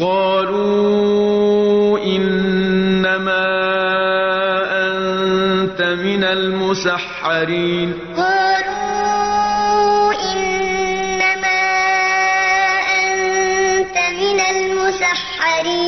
قَالُوا إِنَّمَا أَنتَ مِنَ الْمُسَحَّرِينَ. قَالُوا إِنَّمَا أَنتَ مِنَ الْمُسَحَّرِينَ.